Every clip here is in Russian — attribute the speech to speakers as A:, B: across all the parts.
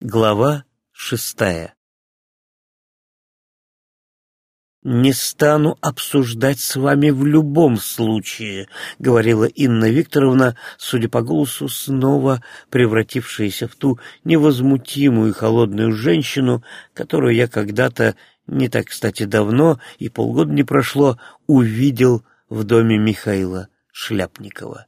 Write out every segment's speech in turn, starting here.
A: Глава шестая «Не стану обсуждать с вами в любом случае», — говорила Инна Викторовна, судя по голосу, снова превратившаяся в ту невозмутимую и холодную женщину, которую я когда-то, не так, кстати, давно, и полгода не прошло, увидел в доме Михаила Шляпникова.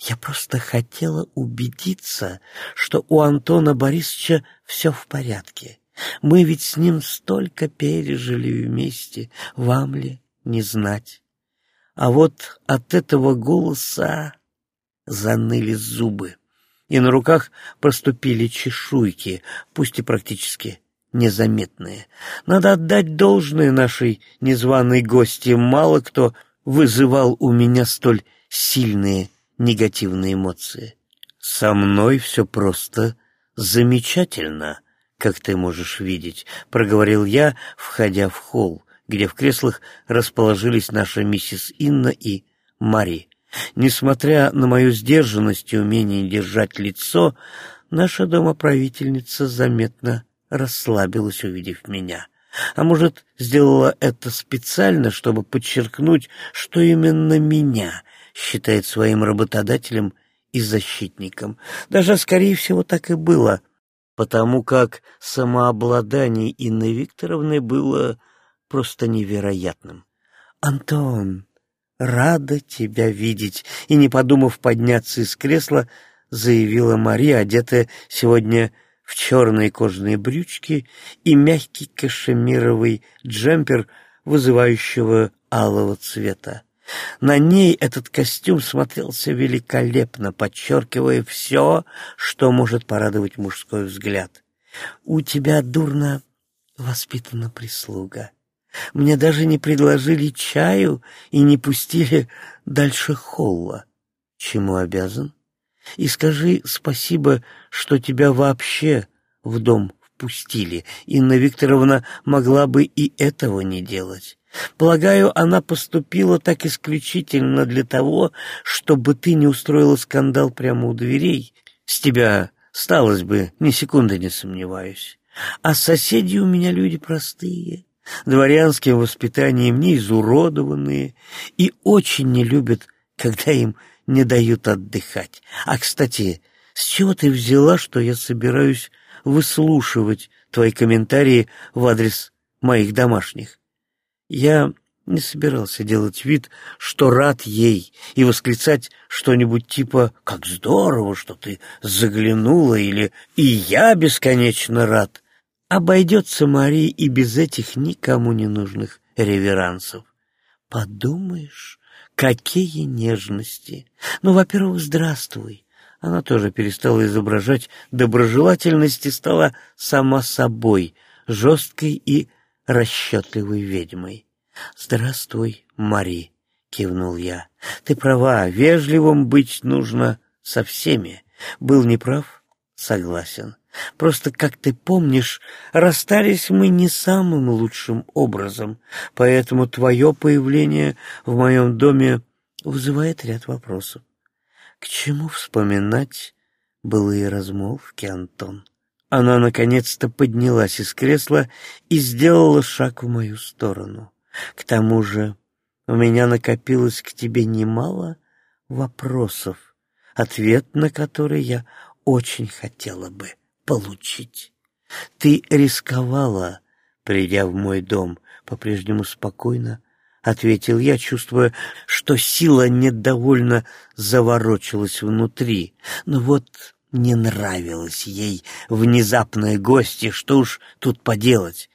A: Я просто хотела убедиться, что у Антона Борисовича все в порядке. Мы ведь с ним столько пережили вместе, вам ли не знать? А вот от этого голоса заныли зубы, и на руках проступили чешуйки, пусть и практически незаметные. Надо отдать должное нашей незваной гости. Мало кто вызывал у меня столь сильные негативные эмоции. Со мной все просто замечательно, как ты можешь видеть, проговорил я, входя в холл, где в креслах расположились наша миссис Инна и Мари. Несмотря на мою сдержанность и умение держать лицо, наша домоправительница заметно расслабилась, увидев меня. А может, сделала это специально, чтобы подчеркнуть, что именно меня считает своим работодателем и защитником. Даже, скорее всего, так и было, потому как самообладание Инны Викторовны было просто невероятным. «Антон, рада тебя видеть!» И, не подумав подняться из кресла, заявила Мария, одетая сегодня в черные кожаные брючки и мягкий кашемировый джемпер вызывающего алого цвета. На ней этот костюм смотрелся великолепно, подчеркивая все, что может порадовать мужской взгляд. «У тебя дурно воспитана прислуга. Мне даже не предложили чаю и не пустили дальше холла. Чему обязан? И скажи спасибо, что тебя вообще в дом впустили. Инна Викторовна могла бы и этого не делать. Полагаю, она поступила так исключительно для того, чтобы ты не устроила скандал прямо у дверей. С тебя сталось бы, ни секунды не сомневаюсь. А соседи у меня люди простые, дворянским воспитанием не изуродованные и очень не любят, когда им не дают отдыхать. А, кстати, с чего ты взяла, что я собираюсь выслушивать твои комментарии в адрес моих домашних? Я не собирался делать вид, что рад ей, и восклицать что-нибудь типа «Как здорово, что ты заглянула» или «И я бесконечно рад». Обойдется Мария и без этих никому не нужных реверансов. Подумаешь, какие нежности! Ну, во-первых, здравствуй. Она тоже перестала изображать доброжелательность и стала сама собой, жесткой и расчетливой ведьмой. «Здравствуй, Мари», — кивнул я. «Ты права, вежливым быть нужно со всеми. Был неправ? Согласен. Просто, как ты помнишь, расстались мы не самым лучшим образом, поэтому твое появление в моем доме вызывает ряд вопросов. К чему вспоминать былые размолвки, Антон?» Она наконец-то поднялась из кресла и сделала шаг в мою сторону. К тому же у меня накопилось к тебе немало вопросов, ответ на которые я очень хотела бы получить. Ты рисковала, придя в мой дом, по-прежнему спокойно, — ответил я, чувствуя, что сила недовольно заворочилась внутри. Но вот не нравилось ей внезапное гости, что уж тут поделать.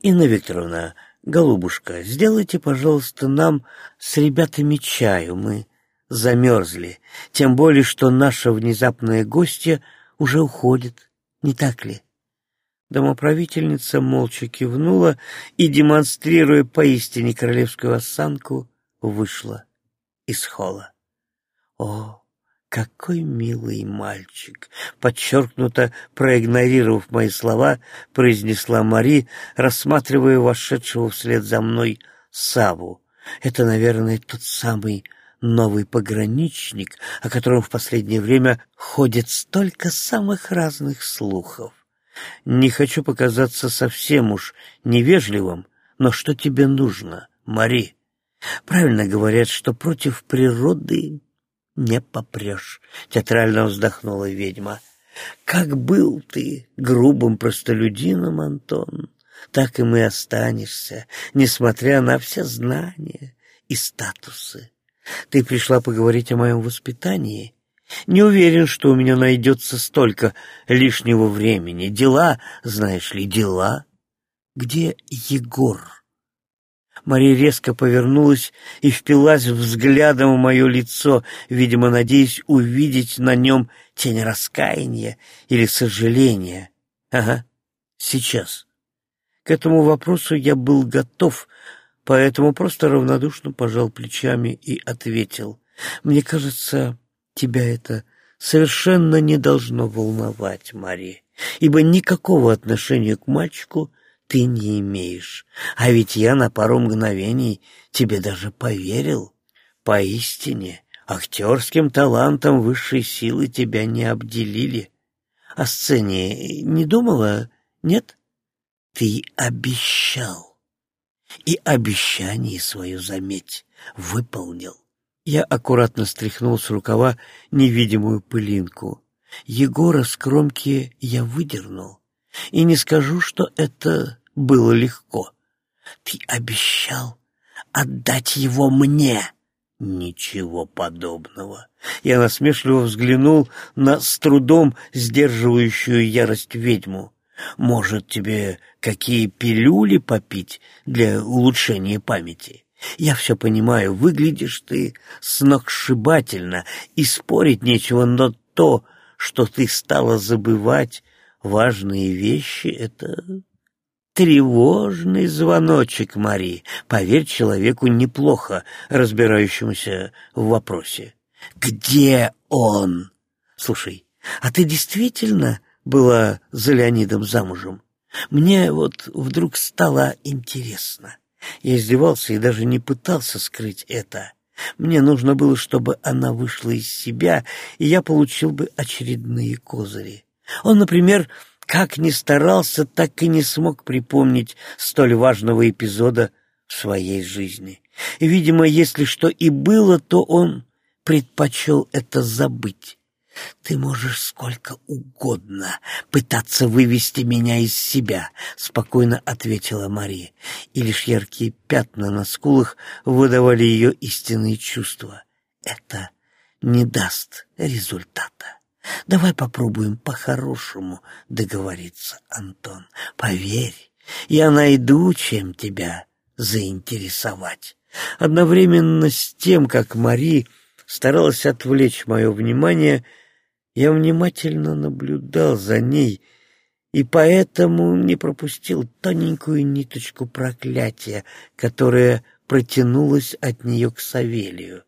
A: Инна Викторовна, голубушка, сделайте, пожалуйста, нам с ребятами чаю, мы замерзли, тем более, что наша внезапная гостья уже уходит, не так ли? Домоправительница молча кивнула и, демонстрируя поистине королевскую осанку, вышла из холла. О, какой милый мальчик! Подчеркнуто проигнорировав мои слова, произнесла Мари, рассматривая вошедшего вслед за мной Саву. Это, наверное, тот самый новый пограничник, о котором в последнее время ходит столько самых разных слухов. Не хочу показаться совсем уж невежливым, но что тебе нужно, Мари? Правильно говорят, что против природы не попрешь, — театрально вздохнула ведьма. Как был ты грубым простолюдином, Антон, так и мы останешься, несмотря на все знания и статусы. Ты пришла поговорить о моем воспитании. Не уверен, что у меня найдется столько лишнего времени. Дела, знаешь ли, дела. Где Егор? Мария резко повернулась и впилась взглядом в мое лицо, видимо, надеясь увидеть на нем тень раскаяния или сожаления. Ага, сейчас. К этому вопросу я был готов, поэтому просто равнодушно пожал плечами и ответил. «Мне кажется, тебя это совершенно не должно волновать, Мари, ибо никакого отношения к мальчику ты не имеешь. А ведь я на пару мгновений тебе даже поверил. Поистине, актерским талантом высшей силы тебя не обделили. О сцене не думала, нет? Ты обещал. И обещание свое, заметь, выполнил. Я аккуратно стряхнул с рукава невидимую пылинку. Егора с кромки я выдернул. И не скажу, что это было легко. Ты обещал отдать его мне. Ничего подобного. Я насмешливо взглянул на с трудом сдерживающую ярость ведьму. Может, тебе какие пилюли попить для улучшения памяти? Я все понимаю, выглядишь ты сногсшибательно, и спорить нечего, но то, что ты стала забывать важные вещи, это тревожный звоночек, Мари. Поверь человеку неплохо разбирающемуся в вопросе. Где он? Слушай, а ты действительно была за Леонидом замужем. Мне вот вдруг стало интересно. Я издевался и даже не пытался скрыть это. Мне нужно было, чтобы она вышла из себя, и я получил бы очередные козыри. Он, например, как ни старался, так и не смог припомнить столь важного эпизода в своей жизни. Видимо, если что и было, то он предпочел это забыть. «Ты можешь сколько угодно пытаться вывести меня из себя», — спокойно ответила Мария, и лишь яркие пятна на скулах выдавали ее истинные чувства. «Это не даст результата. Давай попробуем по-хорошему договориться, Антон. Поверь, я найду, чем тебя заинтересовать». Одновременно с тем, как Мари старалась отвлечь мое внимание, — я внимательно наблюдал за ней и поэтому не пропустил тоненькую ниточку проклятия, которая протянулась от нее к Савелию.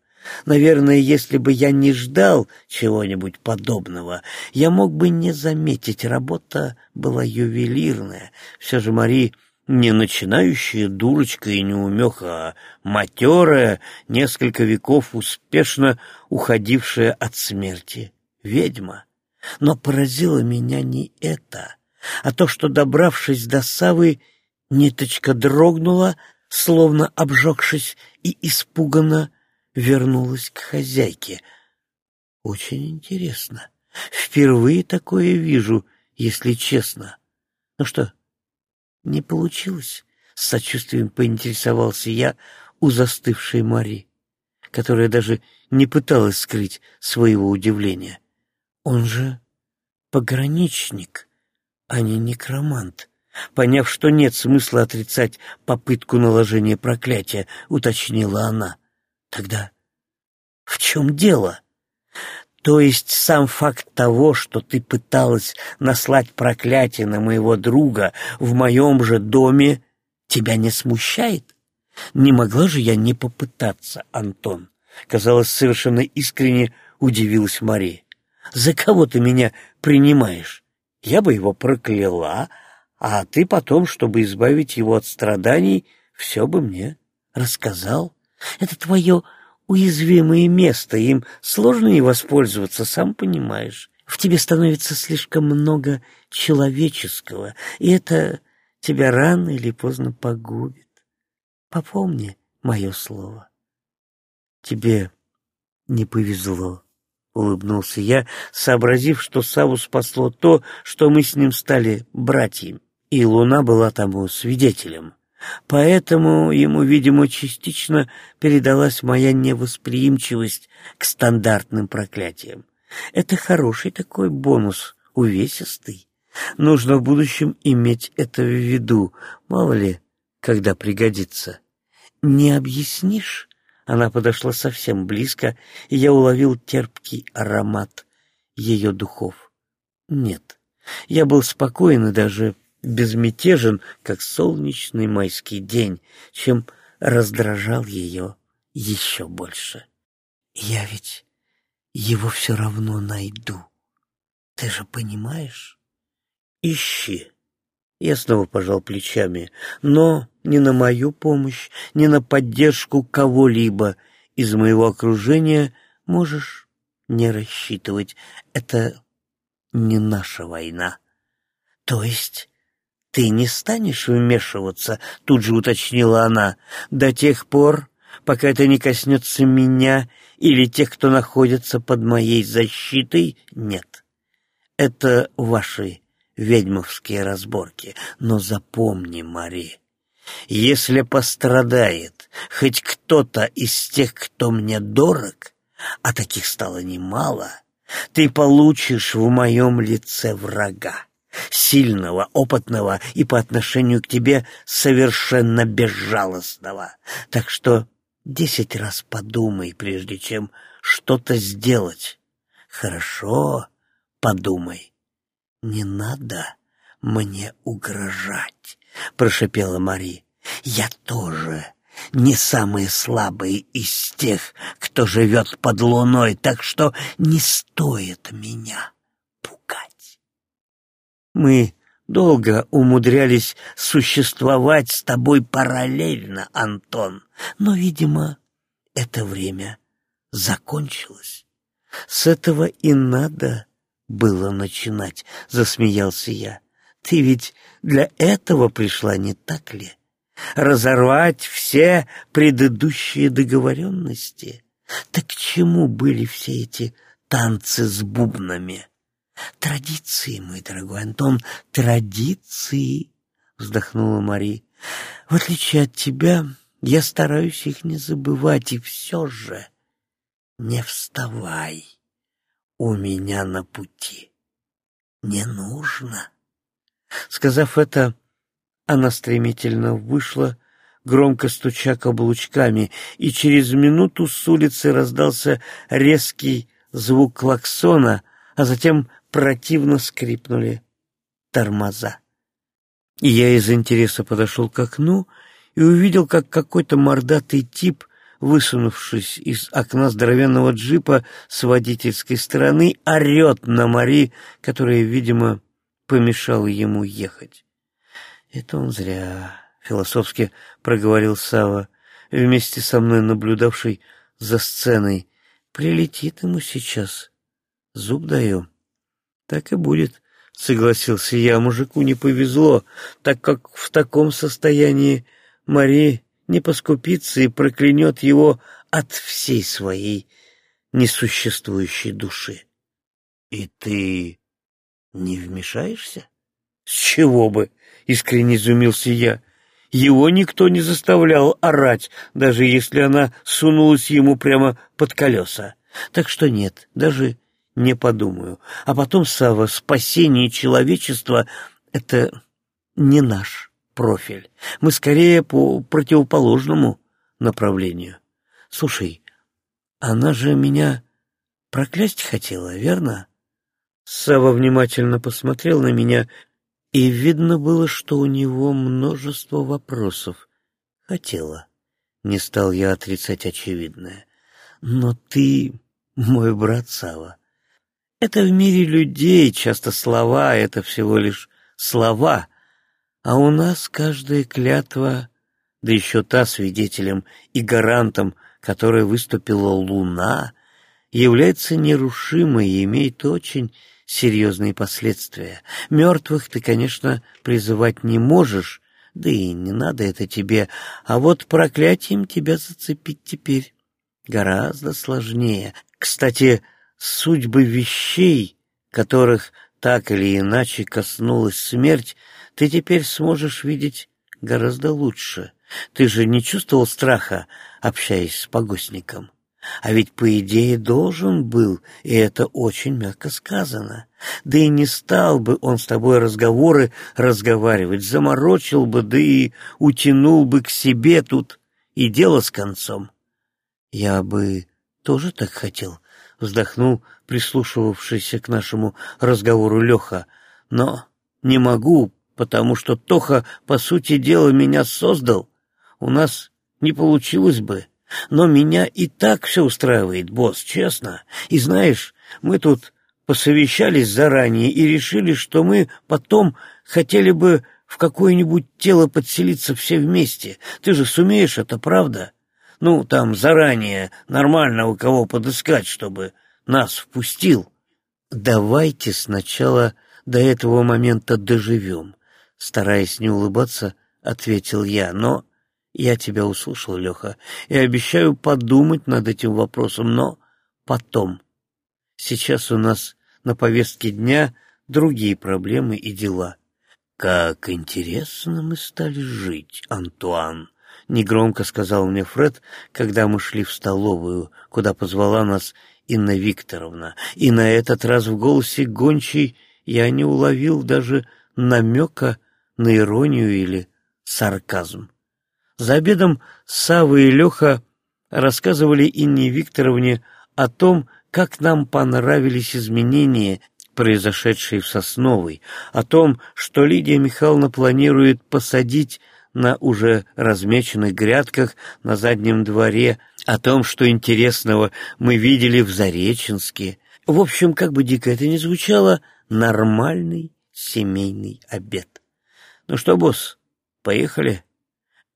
A: Наверное, если бы я не ждал чего-нибудь подобного, я мог бы не заметить, работа была ювелирная. Все же Мари не начинающая дурочка и неумеха, а матерая, несколько веков успешно уходившая от смерти ведьма. Но поразило меня не это, а то, что, добравшись до Савы, ниточка дрогнула, словно обжегшись, и испуганно вернулась к хозяйке. Очень интересно. Впервые такое вижу, если честно. Ну что, не получилось? С сочувствием поинтересовался я у застывшей Мари, которая даже не пыталась скрыть своего удивления. Он же пограничник, а не некромант. Поняв, что нет смысла отрицать попытку наложения проклятия, уточнила она. Тогда в чем дело? То есть сам факт того, что ты пыталась наслать проклятие на моего друга в моем же доме, тебя не смущает? Не могла же я не попытаться, Антон? Казалось, совершенно искренне удивилась Мария. За кого ты меня принимаешь? Я бы его прокляла, а ты потом, чтобы избавить его от страданий, все бы мне рассказал. Это твое уязвимое место, им сложно не воспользоваться, сам понимаешь. В тебе становится слишком много человеческого, и это тебя рано или поздно погубит. Попомни мое слово. Тебе не повезло, — улыбнулся я, сообразив, что Саву спасло то, что мы с ним стали братьями, и Луна была тому свидетелем. Поэтому ему, видимо, частично передалась моя невосприимчивость к стандартным проклятиям. Это хороший такой бонус, увесистый. Нужно в будущем иметь это в виду, мало ли, когда пригодится. Не объяснишь? Она подошла совсем близко, и я уловил терпкий аромат ее духов. Нет, я был спокоен и даже безмятежен, как солнечный майский день, чем раздражал ее еще больше. Я ведь его все равно найду. Ты же понимаешь? Ищи. Я снова пожал плечами, но ни на мою помощь, ни на поддержку кого-либо из моего окружения можешь не рассчитывать. Это не наша война. То есть ты не станешь вмешиваться, тут же уточнила она, до тех пор, пока это не коснется меня или тех, кто находится под моей защитой, нет. Это ваши ведьмовские разборки. Но запомни, Мари, если пострадает хоть кто-то из тех, кто мне дорог, а таких стало немало, ты получишь в моем лице врага, сильного, опытного и по отношению к тебе совершенно безжалостного. Так что десять раз подумай, прежде чем что-то сделать. Хорошо подумай. «Не надо мне угрожать», — прошепела Мари. «Я тоже не самый слабый из тех, кто живет под луной, так что не стоит меня пугать». Мы долго умудрялись существовать с тобой параллельно, Антон, но, видимо, это время закончилось. С этого и надо было начинать, — засмеялся я. Ты ведь для этого пришла, не так ли? Разорвать все предыдущие договоренности. Так к чему были все эти танцы с бубнами? Традиции, мой дорогой Антон, традиции, — вздохнула Мари. В отличие от тебя, я стараюсь их не забывать, и все же не вставай у меня на пути. Не нужно. Сказав это, она стремительно вышла, громко стуча каблучками, и через минуту с улицы раздался резкий звук клаксона, а затем противно скрипнули тормоза. И я из интереса подошел к окну и увидел, как какой-то мордатый тип высунувшись из окна здоровенного джипа с водительской стороны, орет на Мари, которая, видимо, помешала ему ехать. «Это он зря», — философски проговорил Сава, вместе со мной наблюдавший за сценой. «Прилетит ему сейчас. Зуб даю». «Так и будет», — согласился я. «Мужику не повезло, так как в таком состоянии Мари не поскупится и проклянет его от всей своей несуществующей души. И ты не вмешаешься? С чего бы? Искренне изумился я. Его никто не заставлял орать, даже если она сунулась ему прямо под колеса. Так что нет, даже не подумаю. А потом, Сава, спасение человечества — это не наш профиль. Мы скорее по противоположному направлению. Слушай, она же меня проклясть хотела, верно? Сава внимательно посмотрел на меня, и видно было, что у него множество вопросов. Хотела. Не стал я отрицать очевидное. Но ты мой брат Сава. Это в мире людей часто слова, это всего лишь слова — а у нас каждая клятва, да еще та свидетелем и гарантом, которой выступила Луна, является нерушимой и имеет очень серьезные последствия. Мертвых ты, конечно, призывать не можешь, да и не надо это тебе, а вот проклятием тебя зацепить теперь гораздо сложнее. Кстати, судьбы вещей, которых так или иначе коснулась смерть, ты теперь сможешь видеть гораздо лучше. Ты же не чувствовал страха, общаясь с погостником? А ведь, по идее, должен был, и это очень мягко сказано. Да и не стал бы он с тобой разговоры разговаривать, заморочил бы, да и утянул бы к себе тут, и дело с концом. Я бы тоже так хотел, вздохнул прислушивавшийся к нашему разговору Леха, но не могу, потому что Тоха, по сути дела, меня создал. У нас не получилось бы. Но меня и так все устраивает, босс, честно. И знаешь, мы тут посовещались заранее и решили, что мы потом хотели бы в какое-нибудь тело подселиться все вместе. Ты же сумеешь это, правда? Ну, там заранее нормально у кого подыскать, чтобы нас впустил. Давайте сначала до этого момента доживем. Стараясь не улыбаться, ответил я, но я тебя услышал, Леха, и обещаю подумать над этим вопросом, но потом. Сейчас у нас на повестке дня другие проблемы и дела. Как интересно мы стали жить, Антуан, негромко сказал мне Фред, когда мы шли в столовую, куда позвала нас Инна Викторовна. И на этот раз в голосе гончей я не уловил даже намека на иронию или сарказм. За обедом Савва и Леха рассказывали Инне Викторовне о том, как нам понравились изменения, произошедшие в Сосновой, о том, что Лидия Михайловна планирует посадить на уже размеченных грядках на заднем дворе, о том, что интересного мы видели в Зареченске. В общем, как бы дико это ни звучало, нормальный семейный обед. Ну что, босс, поехали?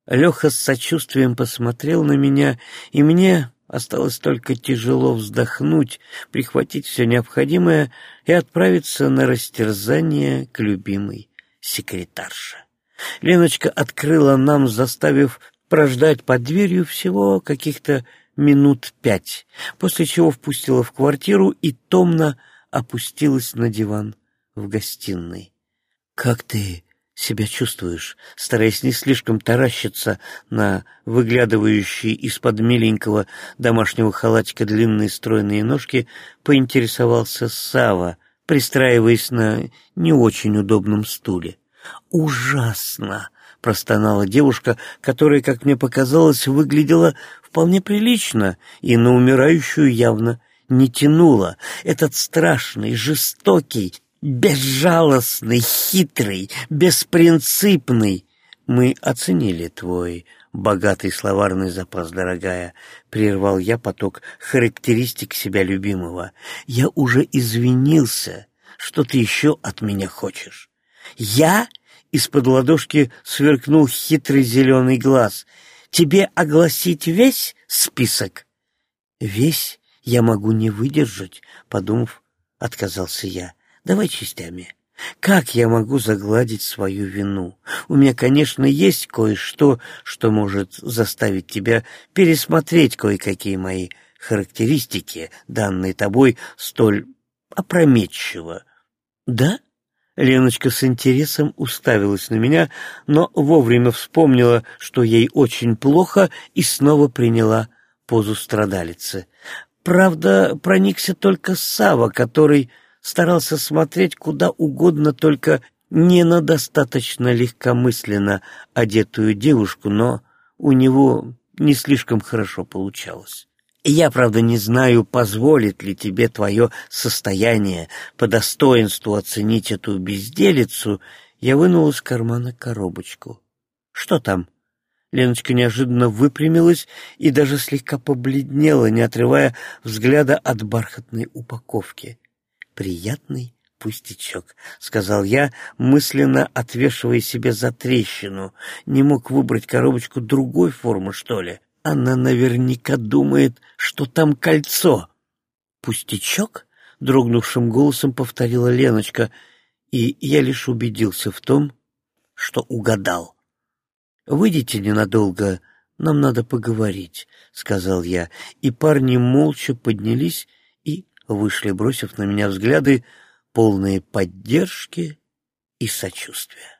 A: Леха с сочувствием посмотрел на меня, и мне осталось только тяжело вздохнуть, прихватить все необходимое и отправиться на растерзание к любимой секретарше. Леночка открыла нам, заставив прождать под дверью всего каких-то минут пять, после чего впустила в квартиру и томно опустилась на диван в гостиной. «Как ты себя чувствуешь?» Стараясь не слишком таращиться на выглядывающие из-под миленького домашнего халатика длинные стройные ножки, поинтересовался Сава, пристраиваясь на не очень удобном стуле. «Ужасно!» — простонала девушка, которая, как мне показалось, выглядела вполне прилично и на умирающую явно не тянула. Этот страшный, жестокий, безжалостный, хитрый, беспринципный. Мы оценили твой богатый словарный запас, дорогая, прервал я поток характеристик себя любимого. Я уже извинился, что ты еще от меня хочешь. Я из-под ладошки сверкнул хитрый зеленый глаз. Тебе огласить весь список? Весь я могу не выдержать, подумав, отказался я. Давай частями. Как я могу загладить свою вину? У меня, конечно, есть кое-что, что может заставить тебя пересмотреть кое-какие мои характеристики, данные тобой столь опрометчиво. Да? Леночка с интересом уставилась на меня, но вовремя вспомнила, что ей очень плохо, и снова приняла позу страдалицы. Правда, проникся только Сава, который старался смотреть куда угодно, только не на достаточно легкомысленно одетую девушку, но у него не слишком хорошо получалось. Я, правда, не знаю, позволит ли тебе твое состояние по достоинству оценить эту безделицу. Я вынул из кармана коробочку. Что там? Леночка неожиданно выпрямилась и даже слегка побледнела, не отрывая взгляда от бархатной упаковки приятный пустячок», — сказал я, мысленно отвешивая себе за трещину. Не мог выбрать коробочку другой формы, что ли? Она наверняка думает, что там кольцо. «Пустячок?» дрогнувшим голосом повторила Леночка, и я лишь убедился в том, что угадал. «Выйдите ненадолго, нам надо поговорить», — сказал я, и парни молча поднялись и вышли, бросив на меня взгляды, полные поддержки и сочувствия.